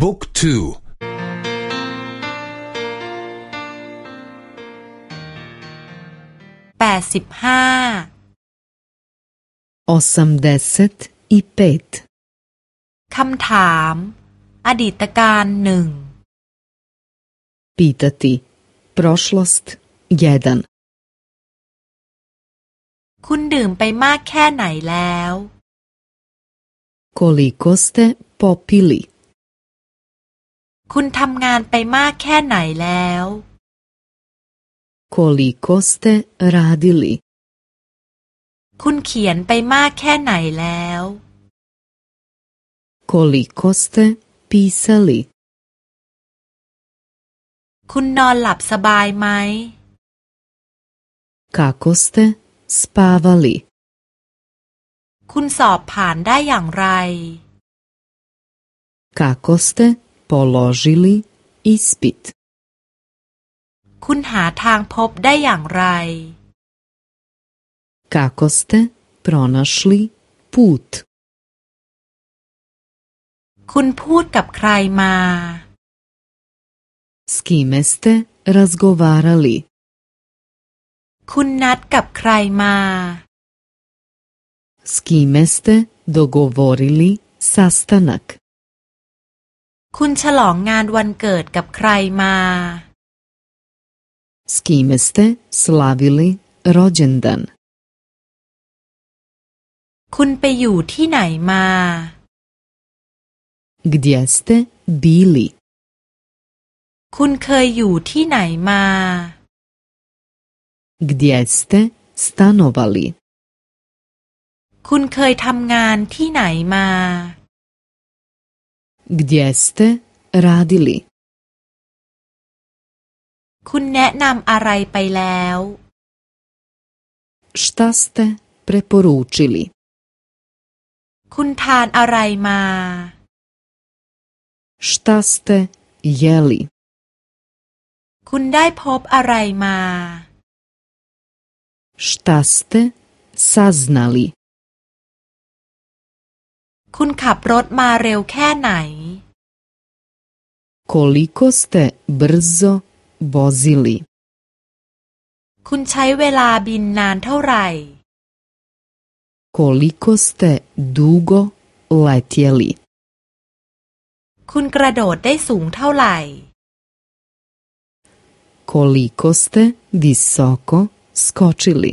บุ๊กทูแปดสิบห้า osamdeset i pet คำถาม อดีตการหนึ่ง pitati prošlost 1คุณดื่มไปมากแค่ไหนแล้ว koliko ste popili คุณทำงานไปมากแค่ไหนแล้ว koliko ste radili คุณเขียนไปมากแค่ไหนแล้ว koliko ste pisali คุณนอนหลับสบายไหม kako ste spavali คุณสอบผ่านได้อย่างไร kako ste položili ispit คุณหาทางพบได้อย่างไร kako ste pronašli put คุณพูดกับใครมา s kime ste razgovarali คุณนัดกับใครมา s kime ste dogovorili sastanak คุณฉลองงานวันเกิดกับใครมา s kime ste slavili rođendan คุณไปอยู่ที่ไหนมา gdje ste bili คุณเคยอยู่ที่ไหนมา gdje ste stanovali คุณเคยทำงานที่ไหนมา gdje ste radili คุณแนะนำอะไรไปแล้ว šta ste preporučili คุณทานอะไรมา šta ste jeli คุณได้พบอะไรมา šta ste saznali คุณขับรถมาเร็วแค่ไหน koliko ste brzo vozili คุณใช้เวลาบินนานเท่าไหร่ koliko ste dugo letjeli คุณกระโดดได้สูงเท่าไหร่ koliko ste visoko skočili